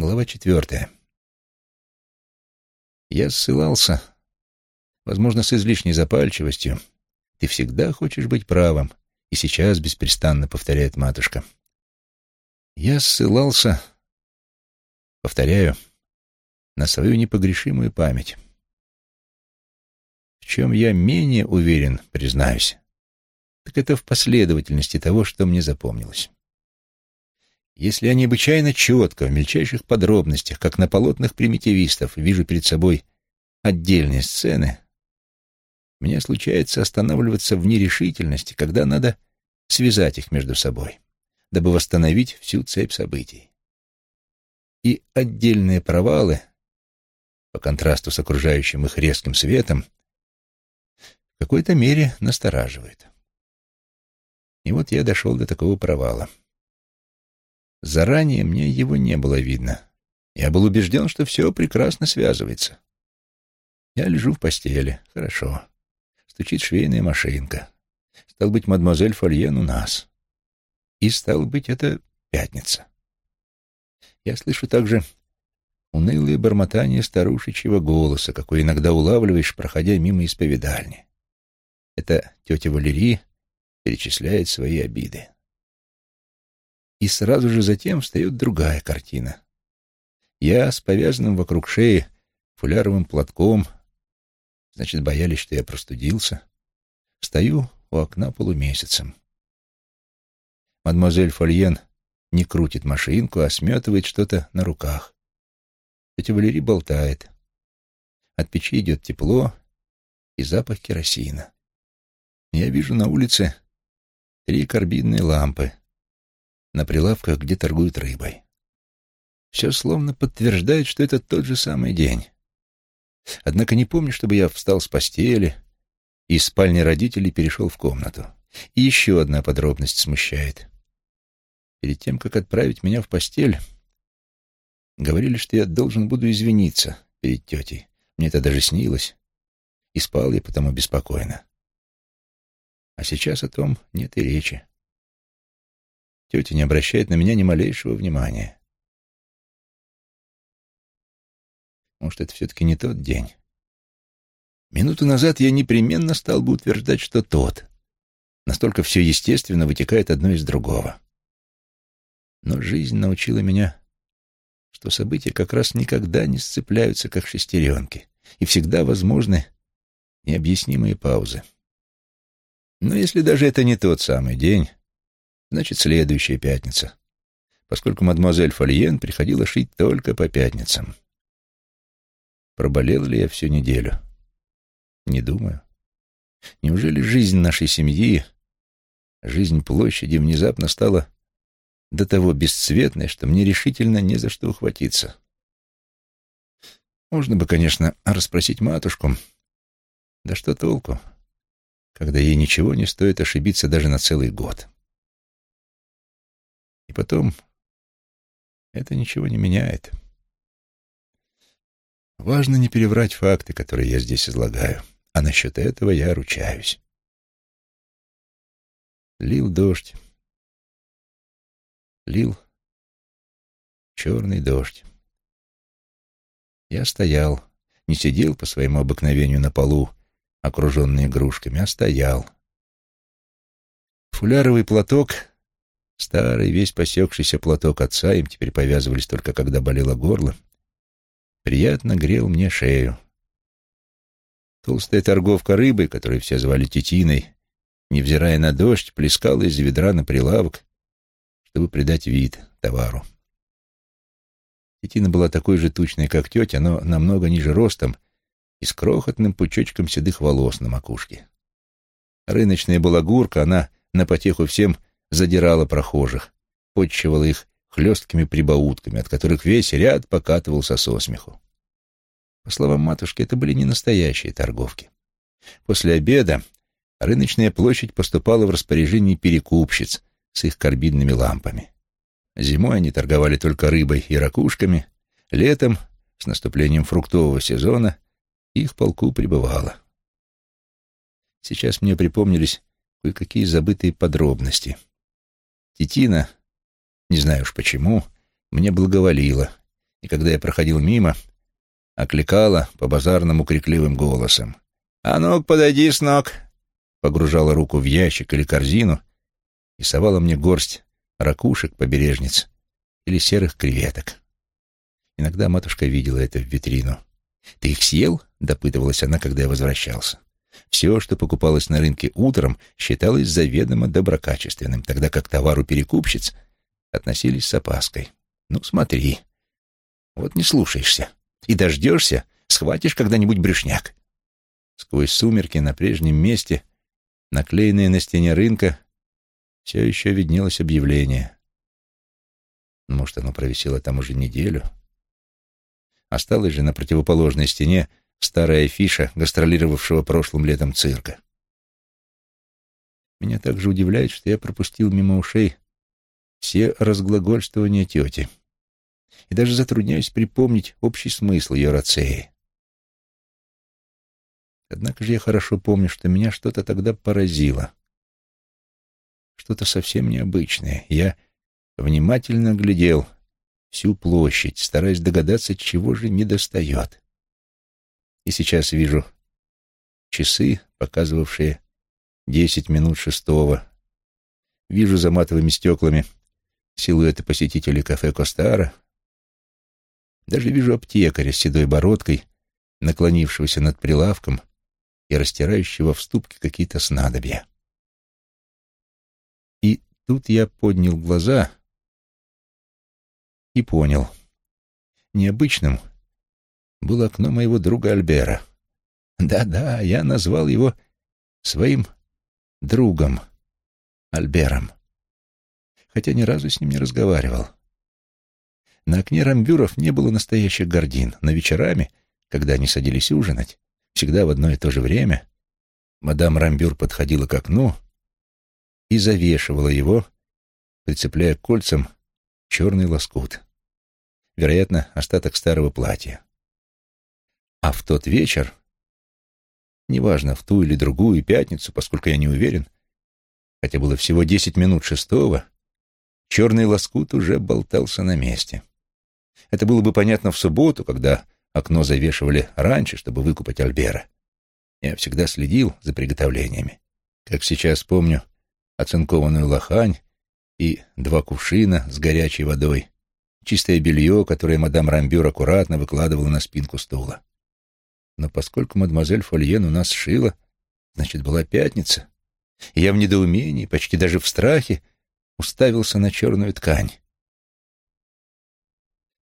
Глава четвертая. Я ссылался, возможно, с излишней запальчивостью. Ты всегда хочешь быть правым, и сейчас беспрестанно повторяет матушка. Я ссылался, повторяю, на свою непогрешимую память. В чем я менее уверен, признаюсь, так это в последовательности того, что мне запомнилось. Если я необычайно четко, в мельчайших подробностях, как на полотнах примитивистов, вижу перед собой отдельные сцены, мне случается останавливаться в нерешительности, когда надо связать их между собой, дабы восстановить всю цепь событий. И отдельные провалы, по контрасту с окружающим их резким светом, в какой-то мере настораживают. И вот я дошел до такого провала. Заранее мне его не было видно. Я был убежден, что все прекрасно связывается. Я лежу в постели. Хорошо. Стучит швейная машинка. Стал быть, мадемуазель Фольен у нас. И стал быть, это пятница. Я слышу также унылое бормотание старушечьего голоса, какой иногда улавливаешь, проходя мимо исповедальни. Это тетя Валерий перечисляет свои обиды. И сразу же затем встает другая картина. Я с повязанным вокруг шеи фуляровым платком, значит, боялись, что я простудился, стою у окна полумесяцем. Мадемуазель Фольен не крутит машинку, а сметывает что-то на руках. Тетя Валерий болтает. От печи идет тепло и запах керосина. Я вижу на улице три карбидные лампы на прилавках, где торгуют рыбой. Все словно подтверждает, что это тот же самый день. Однако не помню, чтобы я встал с постели и из спальни родителей перешел в комнату. И еще одна подробность смущает. Перед тем, как отправить меня в постель, говорили, что я должен буду извиниться перед тетей. Мне это даже снилось. И спал я потому беспокойно. А сейчас о том нет и речи. Тетя не обращает на меня ни малейшего внимания. Может, это все-таки не тот день? Минуту назад я непременно стал бы утверждать, что тот. Настолько все естественно вытекает одно из другого. Но жизнь научила меня, что события как раз никогда не сцепляются, как шестеренки, и всегда возможны необъяснимые паузы. Но если даже это не тот самый день, значит, следующая пятница, поскольку мадемуазель Фольен приходила шить только по пятницам. Проболел ли я всю неделю? Не думаю. Неужели жизнь нашей семьи, жизнь площади внезапно стала до того бесцветной, что мне решительно не за что ухватиться? Можно бы, конечно, расспросить матушку. Да что толку, когда ей ничего не стоит ошибиться даже на целый год? И потом, это ничего не меняет. Важно не переврать факты, которые я здесь излагаю, а насчет этого я ручаюсь. Лил дождь. Лил черный дождь. Я стоял, не сидел по своему обыкновению на полу, окруженный игрушками, а стоял. Фуляровый платок Старый, весь посекшийся платок отца, им теперь повязывались только когда болело горло, приятно грел мне шею. Толстая торговка рыбой, которую все звали Тетиной, невзирая на дождь, плескала из ведра на прилавок, чтобы придать вид товару. Тетина была такой же тучной, как тетя, но намного ниже ростом и с крохотным пучочком седых волос на макушке. Рыночная балагурка, она на потеху всем задирала прохожих, подчивала их хлесткими прибаутками, от которых весь ряд покатывался со смеху. По словам матушки, это были не настоящие торговки. После обеда рыночная площадь поступала в распоряжение перекупщиц с их карбидными лампами. Зимой они торговали только рыбой и ракушками, летом, с наступлением фруктового сезона, их полку прибывало. Сейчас мне припомнились кое-какие забытые подробности — Тетина, не знаю уж почему, мне благоволила и когда я проходил мимо, окликала по-базарному крикливым голосом. «А ну подойди с ног!» Погружала руку в ящик или корзину и совала мне горсть ракушек, побережниц или серых креветок. Иногда матушка видела это в витрину. «Ты их съел?» — допытывалась она, когда я возвращался. Все, что покупалось на рынке утром, считалось заведомо доброкачественным, тогда как товару перекупщиц относились с опаской. «Ну, смотри. Вот не слушаешься. И дождешься, схватишь когда-нибудь брюшняк». Сквозь сумерки на прежнем месте, наклеенное на стене рынка, все еще виднелось объявление. Может, оно провисело там уже неделю. Осталось же на противоположной стене старая афиша гастролировавшего прошлым летом цирка. Меня также удивляет, что я пропустил мимо ушей все разглагольствования тети и даже затрудняюсь припомнить общий смысл ее рацеи. Однако же я хорошо помню, что меня что-то тогда поразило. Что-то совсем необычное. Я внимательно глядел всю площадь, стараясь догадаться, чего же недостает. И сейчас вижу часы, показывавшие десять минут шестого. Вижу за матовыми стеклами силуэты посетителей кафе Костара. Даже вижу аптекаря с седой бородкой, наклонившегося над прилавком и растирающего в ступке какие-то снадобья. И тут я поднял глаза и понял. Необычным было окно моего друга Альбера. Да-да, я назвал его своим другом Альбером, хотя ни разу с ним не разговаривал. На окне рамбюров не было настоящих гордин, но вечерами, когда они садились ужинать, всегда в одно и то же время, мадам Рамбюр подходила к окну и завешивала его, прицепляя к кольцам черный лоскут. Вероятно, остаток старого платья. А в тот вечер, неважно, в ту или другую пятницу, поскольку я не уверен, хотя было всего десять минут шестого, черный лоскут уже болтался на месте. Это было бы понятно в субботу, когда окно завешивали раньше, чтобы выкупать Альбера. Я всегда следил за приготовлениями. Как сейчас помню, оцинкованную лохань и два кувшина с горячей водой, чистое белье, которое мадам Рамбюр аккуратно выкладывала на спинку стула. Но поскольку мадемуазель Фольен у нас шила, значит, была пятница, и я в недоумении, почти даже в страхе, уставился на черную ткань.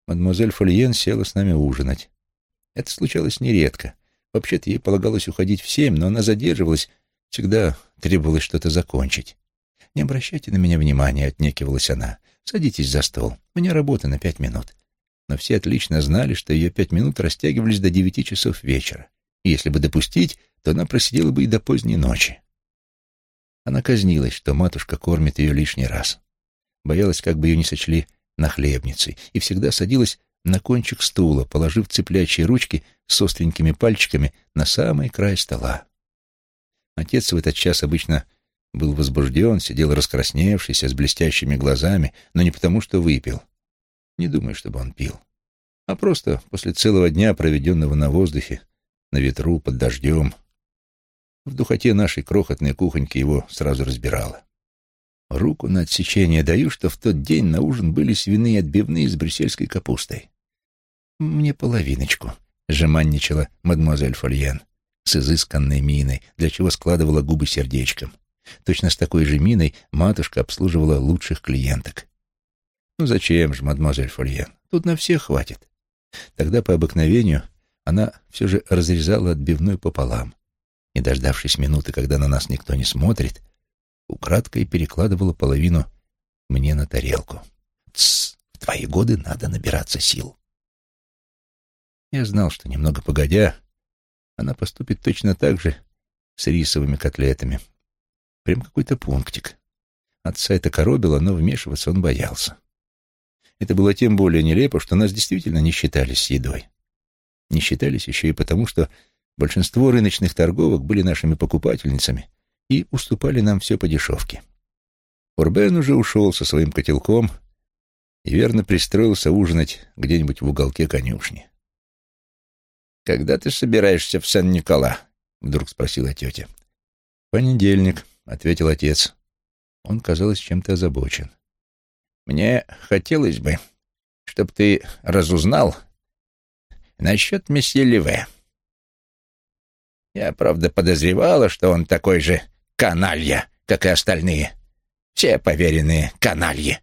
Мадемуазель Фольен села с нами ужинать. Это случалось нередко. Вообще-то ей полагалось уходить в семь, но она задерживалась, всегда требовалось что-то закончить. «Не обращайте на меня внимания», — отнекивалась она. «Садитесь за стол. У меня работа на пять минут». Но все отлично знали, что ее пять минут растягивались до девяти часов вечера. И если бы допустить, то она просидела бы и до поздней ночи. Она казнилась, что матушка кормит ее лишний раз. Боялась, как бы ее не сочли нахлебницей, и всегда садилась на кончик стула, положив цеплячьи ручки с остренькими пальчиками на самый край стола. Отец в этот час обычно был возбужден, сидел раскрасневшийся, с блестящими глазами, но не потому, что выпил. Не думаю, чтобы он пил. А просто после целого дня, проведенного на воздухе, на ветру, под дождем. В духоте нашей крохотной кухоньки его сразу разбирало. Руку на отсечение даю, что в тот день на ужин были свиные отбивные с брюссельской капустой. «Мне половиночку», — жеманничала мадемуазель Фольен с изысканной миной, для чего складывала губы сердечком. Точно с такой же миной матушка обслуживала лучших клиенток. «Ну зачем же, мадемуазель Фольен? Тут на всех хватит». Тогда по обыкновению она все же разрезала отбивную пополам и, дождавшись минуты, когда на нас никто не смотрит, украдкой перекладывала половину мне на тарелку. «Тссс, в твои годы надо набираться сил». Я знал, что немного погодя, она поступит точно так же с рисовыми котлетами. Прям какой-то пунктик. Отца это коробило, но вмешиваться он боялся. Это было тем более нелепо, что нас действительно не считались с едой. Не считались еще и потому, что большинство рыночных торговок были нашими покупательницами и уступали нам все по дешевке. Урбен уже ушел со своим котелком, и верно пристроился ужинать где-нибудь в уголке конюшни. «Когда ты собираешься в Сан-Никола?» — вдруг спросила тетя. «Понедельник», — ответил отец. Он, казалось, чем-то озабочен. «Мне хотелось бы, чтобы ты разузнал насчет месье Леве. Я, правда, подозревала, что он такой же каналья, как и остальные. Все поверенные канальи,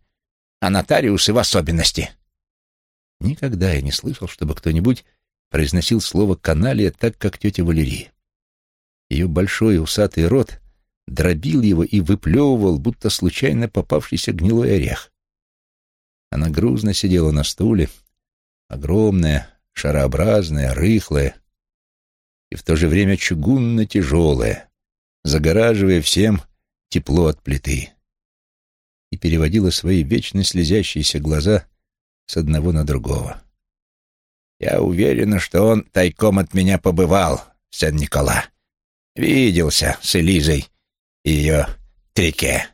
а нотариусы в особенности». Никогда я не слышал, чтобы кто-нибудь произносил слово «каналья» так, как тетя Валерия. Ее большой усатый рот дробил его и выплевывал, будто случайно попавшийся гнилой орех. Она грузно сидела на стуле, огромная, шарообразная, рыхлая и в то же время чугунно-тяжелая, загораживая всем тепло от плиты, и переводила свои вечно слезящиеся глаза с одного на другого. «Я уверена, что он тайком от меня побывал, Сен-Никола. Виделся с Элизой и ее Трике.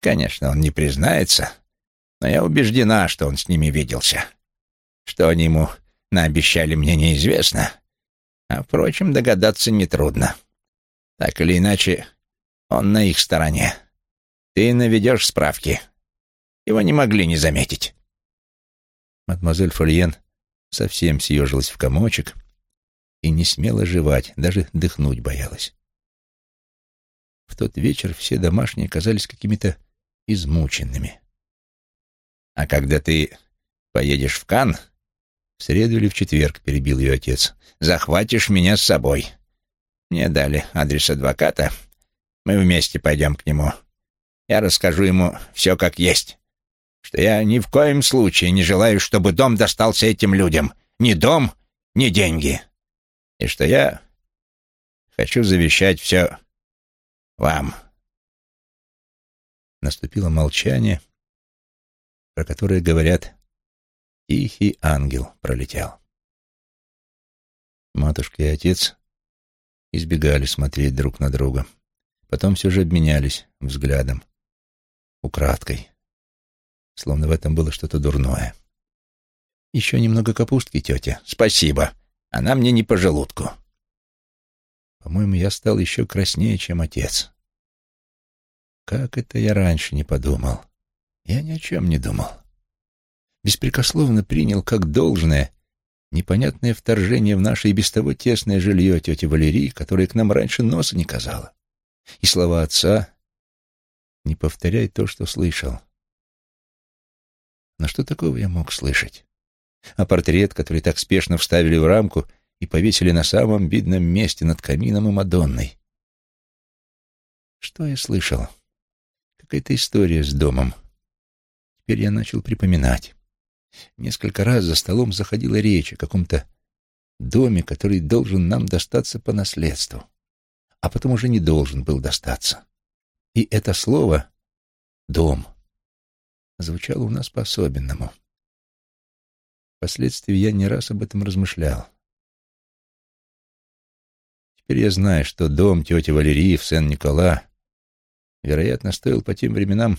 Конечно, он не признается, но я убеждена, что он с ними виделся. Что они ему наобещали, мне неизвестно, а, впрочем, догадаться нетрудно. Так или иначе, он на их стороне. Ты наведешь справки. Его не могли не заметить. Мадемуазель Фольен совсем съежилась в комочек и не смела жевать, даже дыхнуть боялась. В тот вечер все домашние казались какими-то измученными. «А когда ты поедешь в Кан, в среду или в четверг, перебил ее отец, захватишь меня с собой. Мне дали адрес адвоката, мы вместе пойдем к нему. Я расскажу ему все как есть, что я ни в коем случае не желаю, чтобы дом достался этим людям. Ни дом, ни деньги. И что я хочу завещать все вам. Наступило молчание, про которое говорят «тихий ангел пролетел». Матушка и отец избегали смотреть друг на друга. Потом все же обменялись взглядом, украдкой, словно в этом было что-то дурное. «Еще немного капустки, тетя. Спасибо. Она мне не по желудку». По-моему, я стал еще краснее, чем отец. Как это я раньше не подумал? Я ни о чем не думал. Беспрекословно принял как должное непонятное вторжение в наше и без того тесное жилье тети Валерии, которое к нам раньше носа не казало. И слова отца «Не повторяй то, что слышал». Но что такого я мог слышать? А портрет, который так спешно вставили в рамку — и повесили на самом видном месте над камином и Мадонной. Что я слышал? Какая-то история с домом. Теперь я начал припоминать. Несколько раз за столом заходила речь о каком-то доме, который должен нам достаться по наследству, а потом уже не должен был достаться. И это слово «дом» звучало у нас по-особенному. Впоследствии я не раз об этом размышлял. Теперь я знаю, что дом тети Валерии в Сен-Никола, вероятно, стоил по тем временам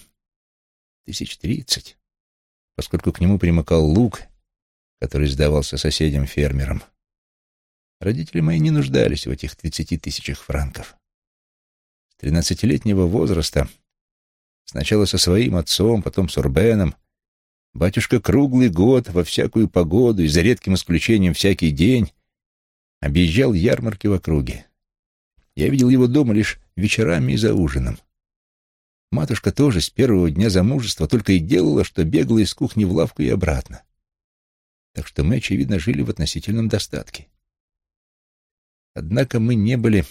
тысяч тридцать, поскольку к нему примыкал луг, который сдавался соседям-фермерам. Родители мои не нуждались в этих тридцати тысячах франков. С тринадцатилетнего возраста, сначала со своим отцом, потом с Урбеном, батюшка круглый год, во всякую погоду и за редким исключением всякий день объезжал ярмарки в округе. Я видел его дома лишь вечерами и за ужином. Матушка тоже с первого дня замужества только и делала, что бегала из кухни в лавку и обратно. Так что мы, очевидно, жили в относительном достатке. Однако мы не были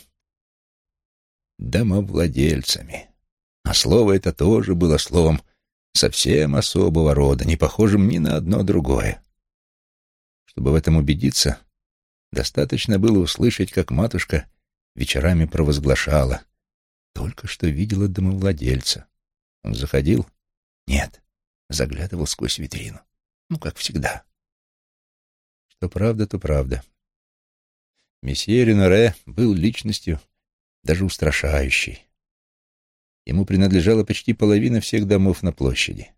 домовладельцами. А слово это тоже было словом совсем особого рода, не похожим ни на одно другое. Чтобы в этом убедиться, Достаточно было услышать, как матушка вечерами провозглашала. Только что видела домовладельца. Он заходил? Нет. Заглядывал сквозь витрину. Ну, как всегда. Что правда, то правда. Месье Реноре был личностью даже устрашающей. Ему принадлежала почти половина всех домов на площади.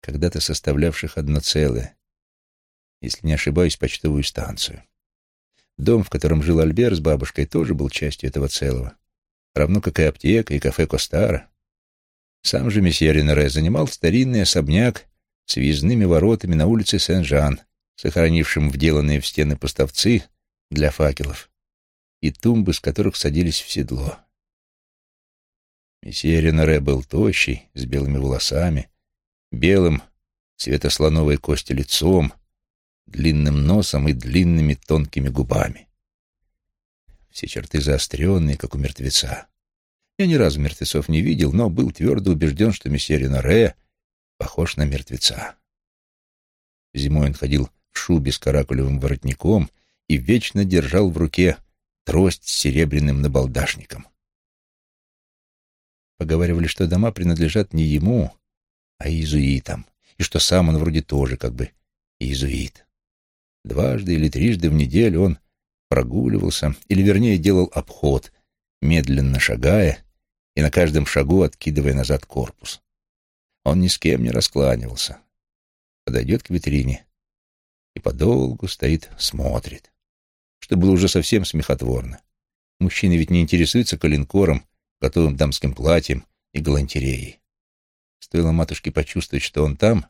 когда-то составлявших одно целое, если не ошибаюсь, почтовую станцию. Дом, в котором жил Альбер с бабушкой, тоже был частью этого целого, равно как и аптека и кафе Костара. Сам же месье Ренаре занимал старинный особняк с въездными воротами на улице Сен-Жан, сохранившим вделанные в стены поставцы для факелов и тумбы, с которых садились в седло. Месье Ренаре был тощий, с белыми волосами, белым, цвета слоновой кости лицом, длинным носом и длинными тонкими губами. Все черты заостренные, как у мертвеца. Я ни разу мертвецов не видел, но был твердо убежден, что месье Ренаре похож на мертвеца. Зимой он ходил в шубе с каракулевым воротником и вечно держал в руке трость с серебряным набалдашником. Поговаривали, что дома принадлежат не ему, а иезуитам, и что сам он вроде тоже как бы иезуит. Дважды или трижды в неделю он прогуливался, или вернее делал обход, медленно шагая и на каждом шагу откидывая назад корпус. Он ни с кем не раскланивался. Подойдет к витрине и подолгу стоит, смотрит. Что было уже совсем смехотворно. Мужчины ведь не интересуются калинкором, готовым дамским платьем и галантереей. Стоило матушке почувствовать, что он там,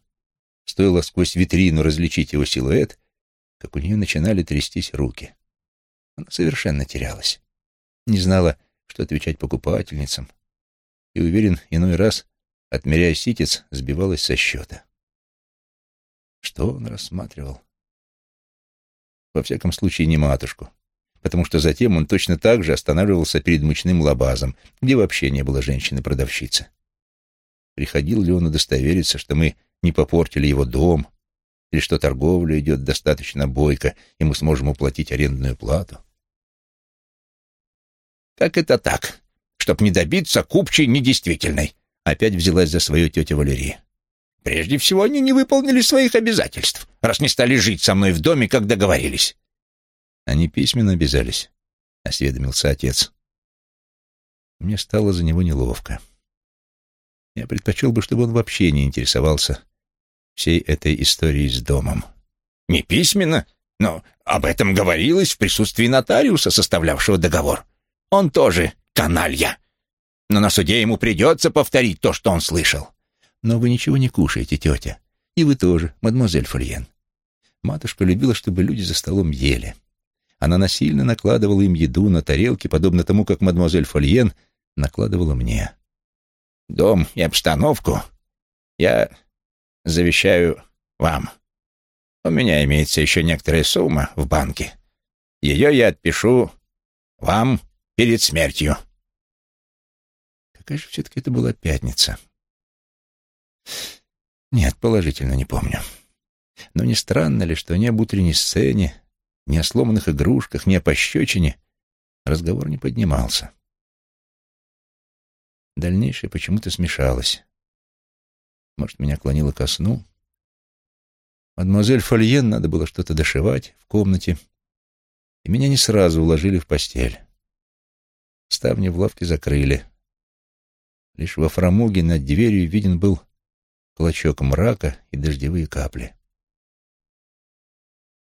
стоило сквозь витрину различить его силуэт, как у нее начинали трястись руки. Она совершенно терялась. Не знала, что отвечать покупательницам. И, уверен, иной раз, отмеряя ситец, сбивалась со счета. Что он рассматривал? Во всяком случае, не матушку, потому что затем он точно так же останавливался перед мучным лабазом, где вообще не было женщины-продавщицы. Приходил ли он удостовериться, что мы не попортили его дом, или что торговля идет достаточно бойко, и мы сможем уплатить арендную плату. «Как это так? Чтоб не добиться купчей недействительной?» Опять взялась за свою тетя Валерия. «Прежде всего, они не выполнили своих обязательств, раз не стали жить со мной в доме, как договорились». «Они письменно обязались», — осведомился отец. Мне стало за него неловко. Я предпочел бы, чтобы он вообще не интересовался всей этой историей с домом. «Не письменно, но об этом говорилось в присутствии нотариуса, составлявшего договор. Он тоже каналья. Но на суде ему придется повторить то, что он слышал». «Но вы ничего не кушаете, тетя. И вы тоже, мадемуазель Фольен. Матушка любила, чтобы люди за столом ели. Она насильно накладывала им еду на тарелки, подобно тому, как мадемуазель Фольен накладывала мне. «Дом и обстановку я завещаю вам. У меня имеется еще некоторая сумма в банке. Ее я отпишу вам перед смертью. Какая же все-таки это была пятница? Нет, положительно не помню. Но не странно ли, что ни об утренней сцене, ни о сломанных игрушках, ни о пощечине разговор не поднимался. Дальнейшее почему-то смешалось. Может, меня клонило ко сну? Мадемуазель Фольен надо было что-то дошивать в комнате, и меня не сразу уложили в постель. Ставни в лавке закрыли. Лишь во фрамуге над дверью виден был клочок мрака и дождевые капли.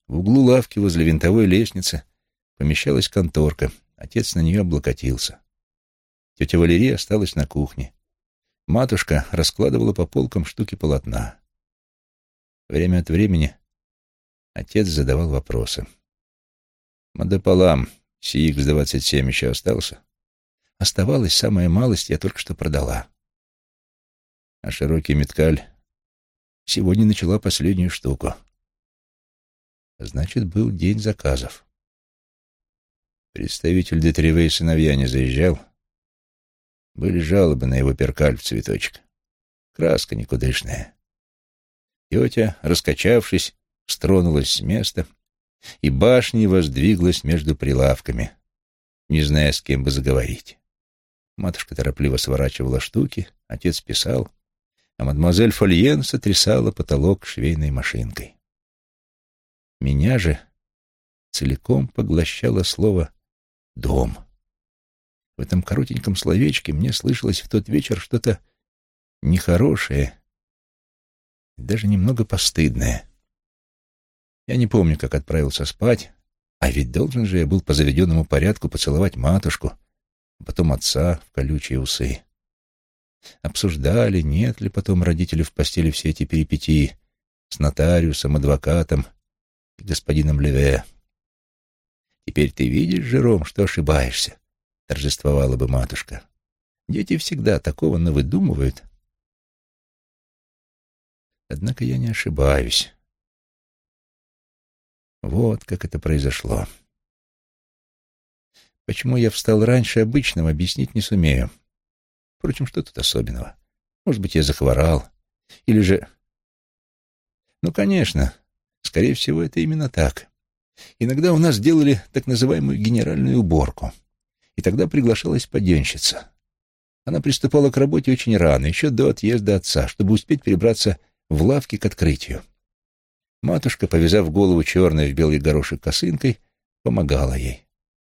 В углу лавки возле винтовой лестницы помещалась конторка. Отец на нее облокотился. Тетя Валерия осталась на кухне. Матушка раскладывала по полкам штуки полотна. Время от времени отец задавал вопросы. «Мадополам, CX-27 еще остался?» «Оставалась самая малость, я только что продала». А широкий меткаль сегодня начала последнюю штуку. Значит, был день заказов. Представитель Детреве сыновья не заезжал? Были жалобы на его перкаль в цветочек. Краска никудышная. Тетя, раскачавшись, стронулась с места и башней воздвиглась между прилавками, не зная, с кем бы заговорить. Матушка торопливо сворачивала штуки, отец писал, а мадемуазель Фольен сотрясала потолок швейной машинкой. Меня же целиком поглощало слово «дом». В этом коротеньком словечке мне слышалось в тот вечер что-то нехорошее даже немного постыдное. Я не помню, как отправился спать, а ведь должен же я был по заведенному порядку поцеловать матушку, а потом отца в колючие усы. Обсуждали, нет ли потом родители в постели все эти перипетии с нотариусом, адвокатом и господином Леве. «Теперь ты видишь, Жером, что ошибаешься», — торжествовала бы матушка. «Дети всегда такого навыдумывают». Однако я не ошибаюсь. Вот как это произошло. Почему я встал раньше обычного, объяснить не сумею. Впрочем, что тут особенного? Может быть, я захворал. Или же... Ну, конечно, скорее всего, это именно так. Иногда у нас делали так называемую генеральную уборку. И тогда приглашалась поденщица. Она приступала к работе очень рано, еще до отъезда отца, чтобы успеть перебраться в лавке к открытию. Матушка, повязав голову черной в белый горошек косынкой, помогала ей.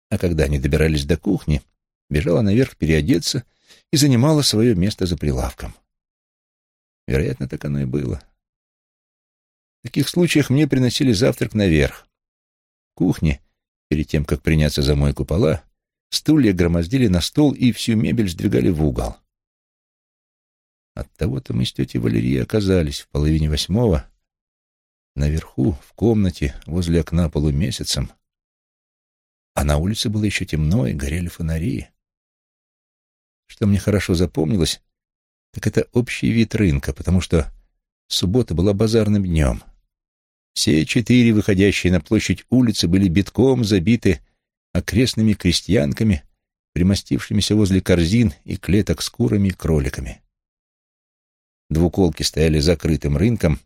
А когда они добирались до кухни, бежала наверх переодеться и занимала свое место за прилавком. Вероятно, так оно и было. В таких случаях мне приносили завтрак наверх. В кухне, перед тем, как приняться за мойку пола, стулья громоздили на стол и всю мебель сдвигали в угол. Оттого-то мы с тетей Валерией оказались в половине восьмого наверху, в комнате, возле окна полумесяцем, а на улице было еще темно и горели фонари. Что мне хорошо запомнилось, так это общий вид рынка, потому что суббота была базарным днем. Все четыре выходящие на площадь улицы были битком забиты окрестными крестьянками, примостившимися возле корзин и клеток с курами и кроликами. Двуколки стояли закрытым рынком,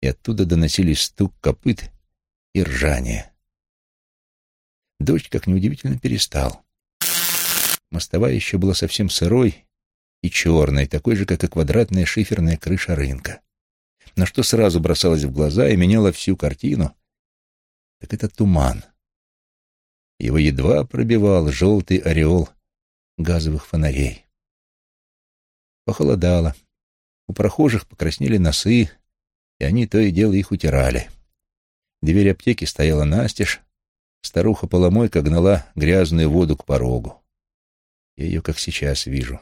и оттуда доносились стук копыт и ржание. Дождь, как неудивительно, перестал. Мостовая еще была совсем сырой и черной, такой же, как и квадратная шиферная крыша рынка. Но что сразу бросалось в глаза и меняло всю картину, так это туман. Его едва пробивал желтый ореол газовых фонарей. Похолодало. У прохожих покраснели носы, и они то и дело их утирали. Дверь аптеки стояла настежь, старуха-поломойка гнала грязную воду к порогу. Я ее как сейчас вижу.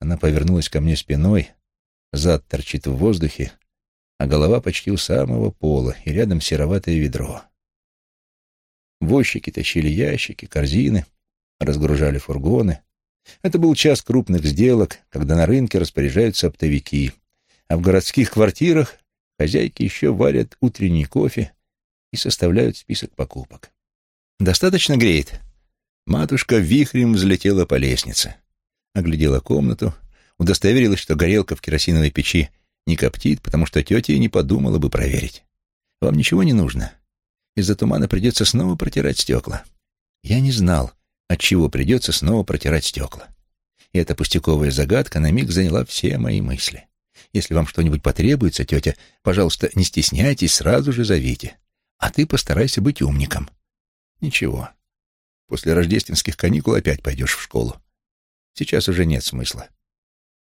Она повернулась ко мне спиной, зад торчит в воздухе, а голова почти у самого пола, и рядом сероватое ведро. Возчики тащили ящики, корзины, разгружали фургоны. Это был час крупных сделок, когда на рынке распоряжаются оптовики, а в городских квартирах хозяйки еще варят утренний кофе и составляют список покупок. «Достаточно греет?» Матушка вихрем взлетела по лестнице, оглядела комнату, удостоверилась, что горелка в керосиновой печи не коптит, потому что тетя не подумала бы проверить. «Вам ничего не нужно? Из-за тумана придется снова протирать стекла». Я не знал, от чего придется снова протирать стекла. И эта пустяковая загадка на миг заняла все мои мысли. Если вам что-нибудь потребуется, тетя, пожалуйста, не стесняйтесь, сразу же зовите. А ты постарайся быть умником. Ничего. После рождественских каникул опять пойдешь в школу. Сейчас уже нет смысла.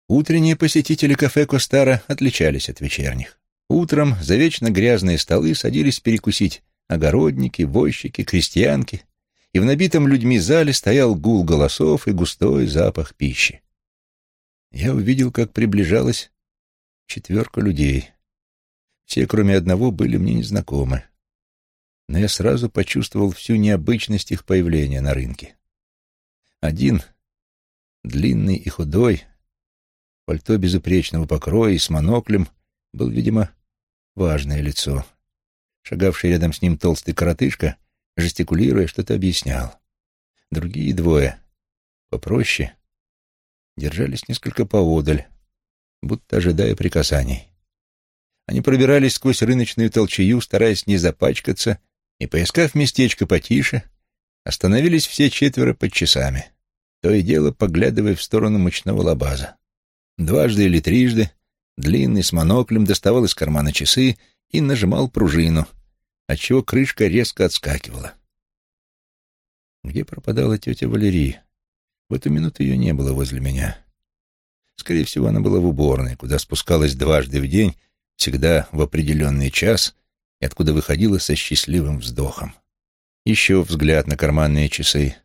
Утренние посетители кафе Костара отличались от вечерних. Утром за вечно грязные столы садились перекусить огородники, возчики, крестьянки, и в набитом людьми зале стоял гул голосов и густой запах пищи. Я увидел, как приближалась четверка людей. Все, кроме одного, были мне незнакомы но я сразу почувствовал всю необычность их появления на рынке. Один, длинный и худой, пальто безупречного покроя и с моноклем, был, видимо, важное лицо. Шагавший рядом с ним толстый коротышка, жестикулируя, что-то объяснял. Другие двое, попроще, держались несколько поодаль, будто ожидая приказаний. Они пробирались сквозь рыночную толчею, стараясь не запачкаться и, поискав местечко потише, остановились все четверо под часами, то и дело поглядывая в сторону мучного лабаза. Дважды или трижды длинный с моноклем доставал из кармана часы и нажимал пружину, отчего крышка резко отскакивала. Где пропадала тетя Валерия? В эту минуту ее не было возле меня. Скорее всего, она была в уборной, куда спускалась дважды в день всегда в определенный час и откуда выходила со счастливым вздохом. Еще взгляд на карманные часы.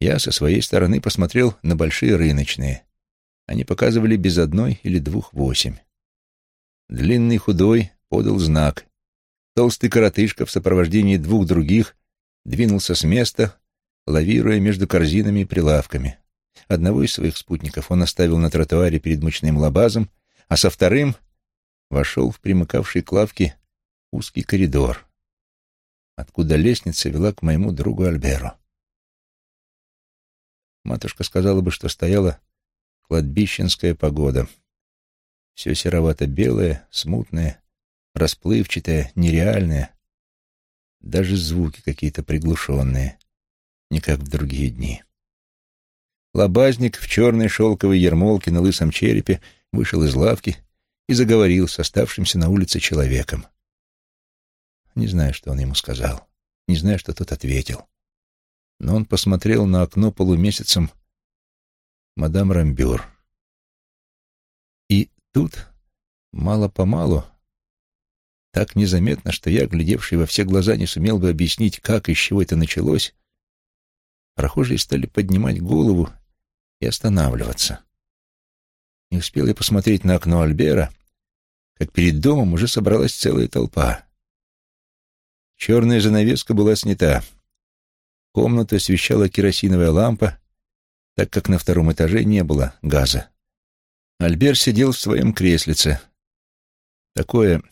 Я со своей стороны посмотрел на большие рыночные. Они показывали без одной или двух восемь. Длинный худой подал знак. Толстый коротышка в сопровождении двух других двинулся с места, лавируя между корзинами и прилавками. Одного из своих спутников он оставил на тротуаре перед мучным лабазом, а со вторым вошел в примыкавший к лавке узкий коридор, откуда лестница вела к моему другу Альберу. Матушка сказала бы, что стояла кладбищенская погода. Все серовато-белое, смутное, расплывчатое, нереальное. Даже звуки какие-то приглушенные, не как в другие дни. Лобазник в черной шелковой ермолке на лысом черепе вышел из лавки и заговорил с оставшимся на улице человеком. Не знаю, что он ему сказал, не знаю, что тот ответил. Но он посмотрел на окно полумесяцем мадам Рамбюр. И тут, мало-помалу, так незаметно, что я, глядевший во все глаза, не сумел бы объяснить, как и с чего это началось, прохожие стали поднимать голову и останавливаться. Не успел я посмотреть на окно Альбера, как перед домом уже собралась целая толпа. Черная занавеска была снята. Комнату освещала керосиновая лампа, так как на втором этаже не было газа. Альбер сидел в своем креслице. Такое,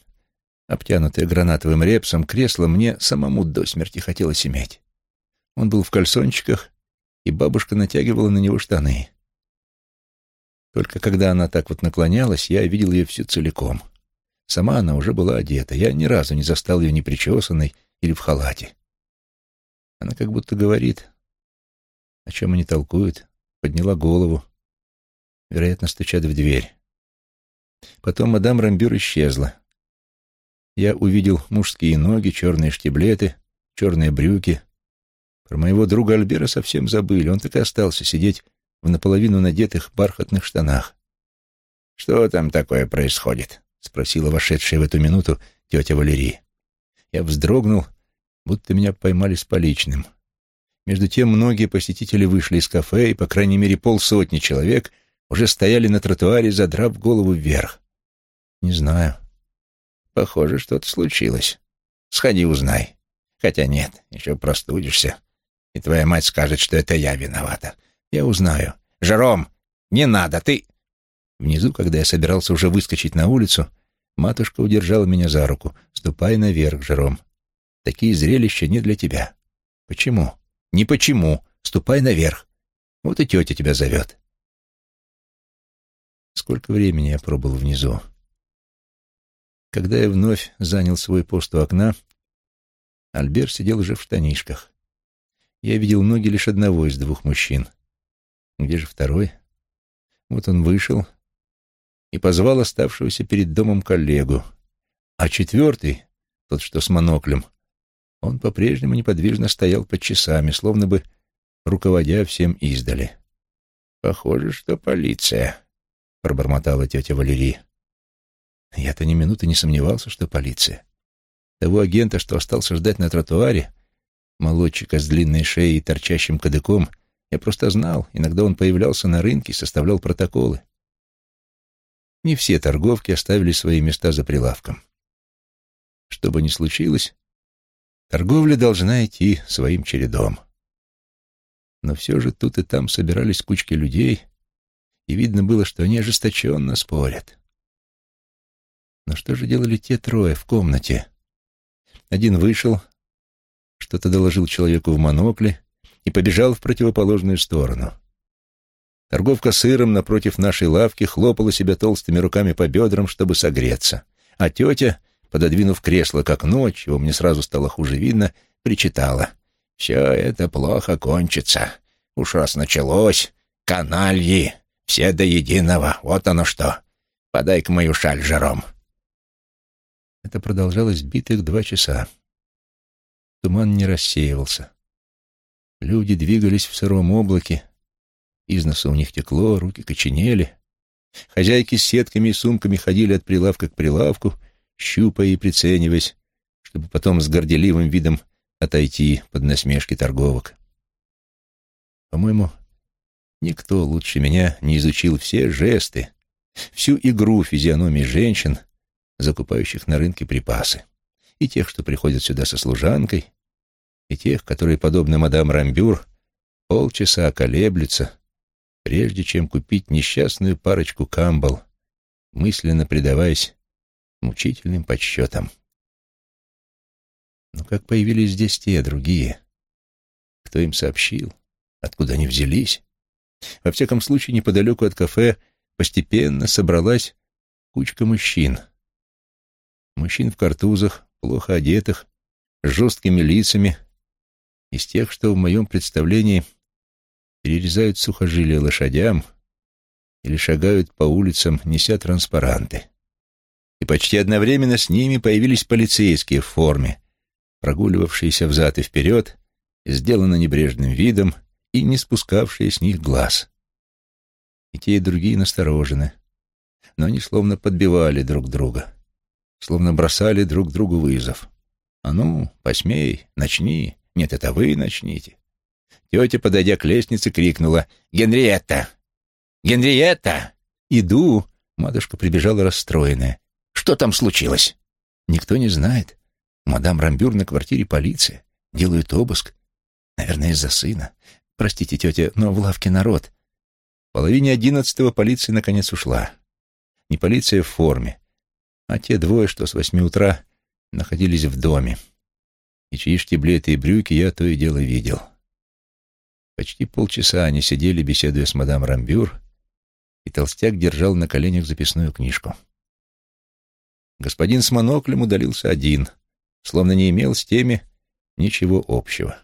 обтянутое гранатовым репсом, кресло мне самому до смерти хотелось иметь. Он был в кальсончиках, и бабушка натягивала на него штаны. Только когда она так вот наклонялась, я видел ее всю целиком. Сама она уже была одета. Я ни разу не застал ее непричесанной или в халате. Она как будто говорит, о чем они толкуют, подняла голову. Вероятно, стучат в дверь. Потом мадам Рамбюр исчезла. Я увидел мужские ноги, черные штиблеты, черные брюки, про моего друга Альбера совсем забыли. Он так и остался сидеть в наполовину надетых бархатных штанах. «Что там такое происходит?» — спросила вошедшая в эту минуту тетя Валерия. Я вздрогнул, будто меня поймали с поличным. Между тем многие посетители вышли из кафе, и, по крайней мере, полсотни человек уже стояли на тротуаре, задрав голову вверх. Не знаю. Похоже, что-то случилось. Сходи, узнай. Хотя нет, еще простудишься и твоя мать скажет, что это я виновата. Я узнаю. Жером, не надо, ты...» Внизу, когда я собирался уже выскочить на улицу, матушка удержала меня за руку. «Ступай наверх, Жером. Такие зрелища не для тебя». «Почему?» «Не почему. Ступай наверх. Вот и тетя тебя зовет». Сколько времени я пробыл внизу. Когда я вновь занял свой пост у окна, Альбер сидел уже в штанишках. Я видел ноги лишь одного из двух мужчин. Где же второй? Вот он вышел и позвал оставшегося перед домом коллегу. А четвертый, тот, что с моноклем, он по-прежнему неподвижно стоял под часами, словно бы руководя всем издали. «Похоже, что полиция», — пробормотала тетя Валерия. Я-то ни минуты не сомневался, что полиция. Того агента, что остался ждать на тротуаре, молодчика с длинной шеей и торчащим кадыком, я просто знал, иногда он появлялся на рынке и составлял протоколы. Не все торговки оставили свои места за прилавком. Что бы ни случилось, торговля должна идти своим чередом. Но все же тут и там собирались кучки людей, и видно было, что они ожесточенно спорят. Но что же делали те трое в комнате? Один вышел, что-то доложил человеку в монокле и побежал в противоположную сторону. Торговка сыром напротив нашей лавки хлопала себя толстыми руками по бедрам, чтобы согреться, а тетя, пододвинув кресло к окну, чего мне сразу стало хуже видно, причитала. «Все это плохо кончится. Уж раз началось, канальи, все до единого, вот оно что. Подай-ка мою шаль, Жером». Это продолжалось битых два часа. Туман не рассеивался. Люди двигались в сыром облаке, из носа у них текло, руки коченели. Хозяйки с сетками и сумками ходили от прилавка к прилавку, щупая и прицениваясь, чтобы потом с горделивым видом отойти под насмешки торговок. По-моему, никто лучше меня не изучил все жесты, всю игру физиономии женщин, закупающих на рынке припасы, и тех, что приходят сюда со служанкой, и тех, которые, подобно мадам Рамбюр, полчаса колеблются, прежде чем купить несчастную парочку камбал, мысленно предаваясь мучительным подсчетам. Но как появились здесь те другие? Кто им сообщил? Откуда они взялись? Во всяком случае, неподалеку от кафе постепенно собралась кучка мужчин. Мужчин в картузах, плохо одетых, с жесткими лицами, из тех, что в моем представлении перерезают сухожилия лошадям или шагают по улицам, неся транспаранты. И почти одновременно с ними появились полицейские в форме, прогуливавшиеся взад и вперед, сделанно небрежным видом и не спускавшие с них глаз. И те, и другие насторожены, но они словно подбивали друг друга, словно бросали друг другу вызов. «А ну, посмей, начни. Нет, это вы начните». Тетя, подойдя к лестнице, крикнула «Генриетта! Генриетта!» «Иду!» — матушка прибежала расстроенная. «Что там случилось?» «Никто не знает. Мадам Рамбюр на квартире полиция. Делают обыск. Наверное, из-за сына. Простите, тетя, но в лавке народ. В половине одиннадцатого полиция наконец ушла. Не полиция в форме, а те двое, что с восьми утра находились в доме. И чьи штиблеты и брюки я то и дело видел. Почти полчаса они сидели, беседуя с мадам Рамбюр, и толстяк держал на коленях записную книжку. Господин с моноклем удалился один — словно не имел с теми ничего общего.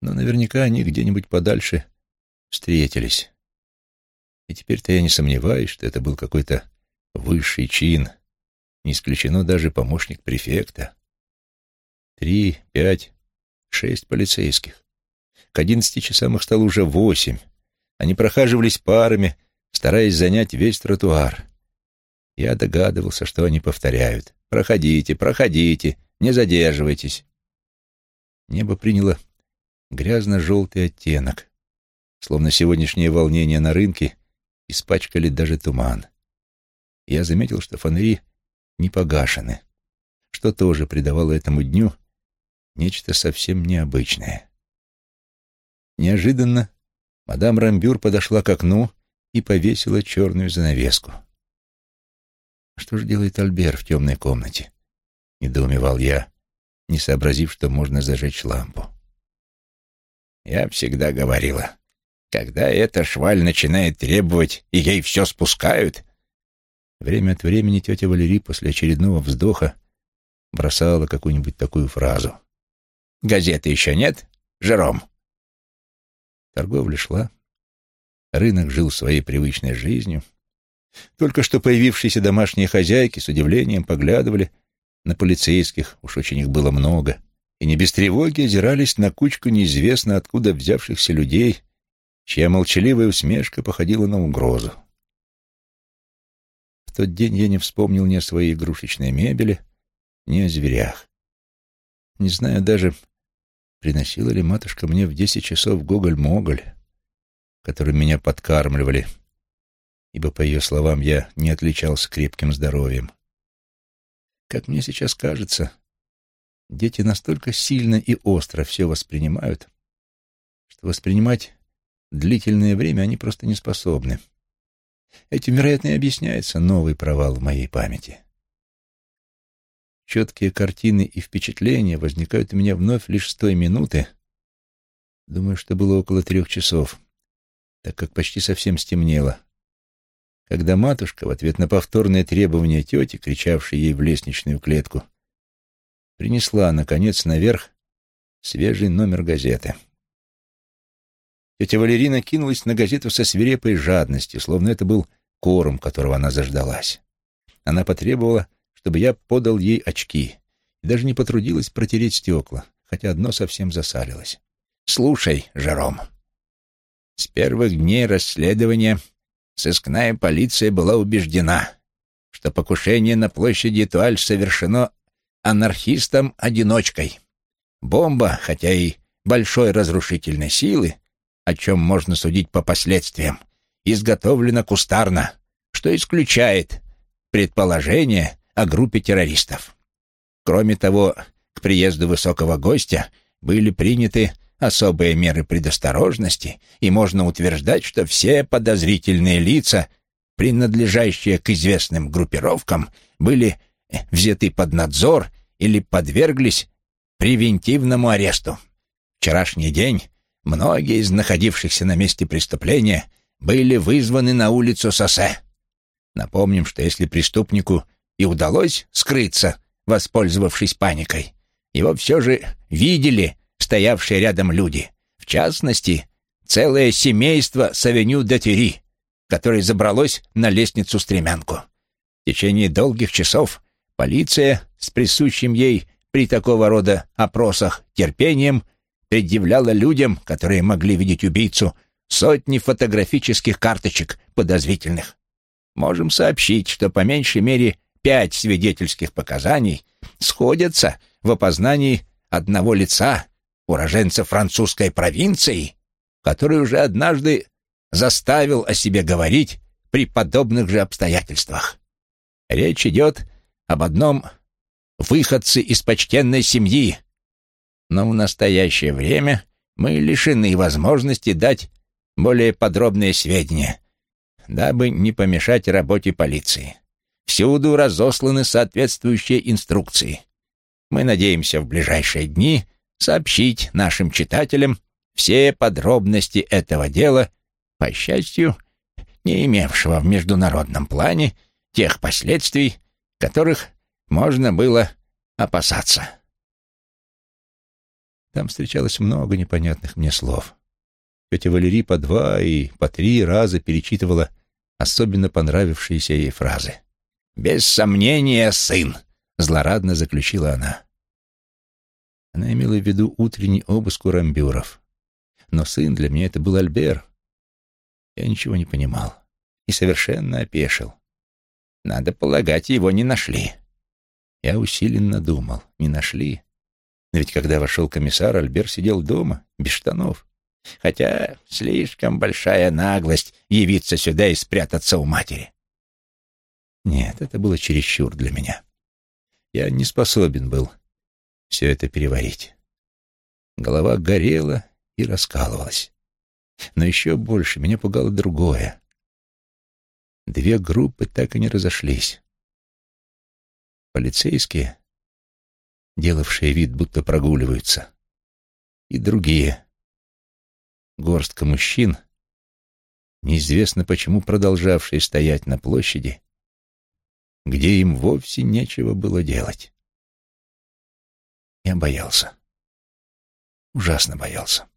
Но наверняка они где-нибудь подальше встретились. И теперь-то я не сомневаюсь, что это был какой-то высший чин, не исключено даже помощник префекта. Три, пять, шесть полицейских. К одиннадцати часам их стало уже восемь. Они прохаживались парами, стараясь занять весь тротуар. Я догадывался, что они повторяют. «Проходите, проходите, не задерживайтесь». Небо приняло грязно-желтый оттенок, словно сегодняшнее волнение на рынке испачкали даже туман. Я заметил, что фонари не погашены, что тоже придавало этому дню нечто совсем необычное. Неожиданно мадам Рамбюр подошла к окну и повесила черную занавеску. Что же делает Альбер в темной комнате? Недоумевал я, не сообразив, что можно зажечь лампу. Я всегда говорила, когда эта шваль начинает требовать, и ей все спускают... Время от времени тетя Валерий после очередного вздоха бросала какую-нибудь такую фразу. «Газеты еще нет, Жером?» Торговля шла. Рынок жил своей привычной жизнью. Только что появившиеся домашние хозяйки с удивлением поглядывали на полицейских, уж очень их было много, и не без тревоги озирались на кучку неизвестно откуда взявшихся людей, чья молчаливая усмешка походила на угрозу. Тот день я не вспомнил ни о своей игрушечной мебели, ни о зверях. Не знаю даже, приносила ли матушка мне в десять часов гоголь-моголь, которым меня подкармливали — ибо, по ее словам, я не отличался крепким здоровьем. Как мне сейчас кажется, дети настолько сильно и остро все воспринимают, что воспринимать длительное время они просто не способны. Этим, вероятно, и объясняется новый провал в моей памяти. Четкие картины и впечатления возникают у меня вновь лишь с той минуты, думаю, что было около трех часов, так как почти совсем стемнело, когда матушка, в ответ на повторное требование тети, кричавшей ей в лестничную клетку, принесла, наконец, наверх свежий номер газеты. Тетя Валерина кинулась на газету со свирепой жадностью, словно это был корм, которого она заждалась. Она потребовала, чтобы я подал ей очки, и даже не потрудилась протереть стекла, хотя одно совсем засалилось. «Слушай, Жером, с первых дней расследования сыскная полиция была убеждена, что покушение на площади Туаль совершено анархистом-одиночкой. Бомба, хотя и большой разрушительной силы, о чем можно судить по последствиям, изготовлена кустарно, что исключает предположение о группе террористов. Кроме того, к приезду высокого гостя были приняты особые меры предосторожности, и можно утверждать, что все подозрительные лица, принадлежащие к известным группировкам, были взяты под надзор или подверглись превентивному аресту. Вчерашний день многие из находившихся на месте преступления были вызваны на улицу Сосе. Напомним, что если преступнику и удалось скрыться, воспользовавшись паникой, его все же видели стоявшие рядом люди, в частности, целое семейство с авеню де Тюри, которое забралось на лестницу-стремянку. В течение долгих часов полиция с присущим ей при такого рода опросах терпением предъявляла людям, которые могли видеть убийцу, сотни фотографических карточек подозрительных. Можем сообщить, что по меньшей мере пять свидетельских показаний сходятся в опознании одного лица, уроженца французской провинции, который уже однажды заставил о себе говорить при подобных же обстоятельствах. Речь идет об одном выходце из почтенной семьи, но в настоящее время мы лишены возможности дать более подробные сведения, дабы не помешать работе полиции. Всюду разосланы соответствующие инструкции. Мы надеемся в ближайшие дни сообщить нашим читателям все подробности этого дела, по счастью, не имевшего в международном плане тех последствий, которых можно было опасаться. Там встречалось много непонятных мне слов. Тетя Валерий по два и по три раза перечитывала особенно понравившиеся ей фразы. «Без сомнения, сын!» — злорадно заключила она. Она имела в виду утренний обыск у рамбюров. Но сын для меня это был Альбер. Я ничего не понимал и совершенно опешил. Надо полагать, его не нашли. Я усиленно думал. Не нашли. Но ведь когда вошел комиссар, Альбер сидел дома, без штанов. Хотя слишком большая наглость явиться сюда и спрятаться у матери. Нет, это было чересчур для меня. Я не способен был все это переварить. Голова горела и раскалывалась. Но еще больше меня пугало другое. Две группы так и не разошлись. Полицейские, делавшие вид, будто прогуливаются, и другие. Горстка мужчин, неизвестно почему продолжавшие стоять на площади, где им вовсе нечего было делать. Я боялся. Ужасно боялся.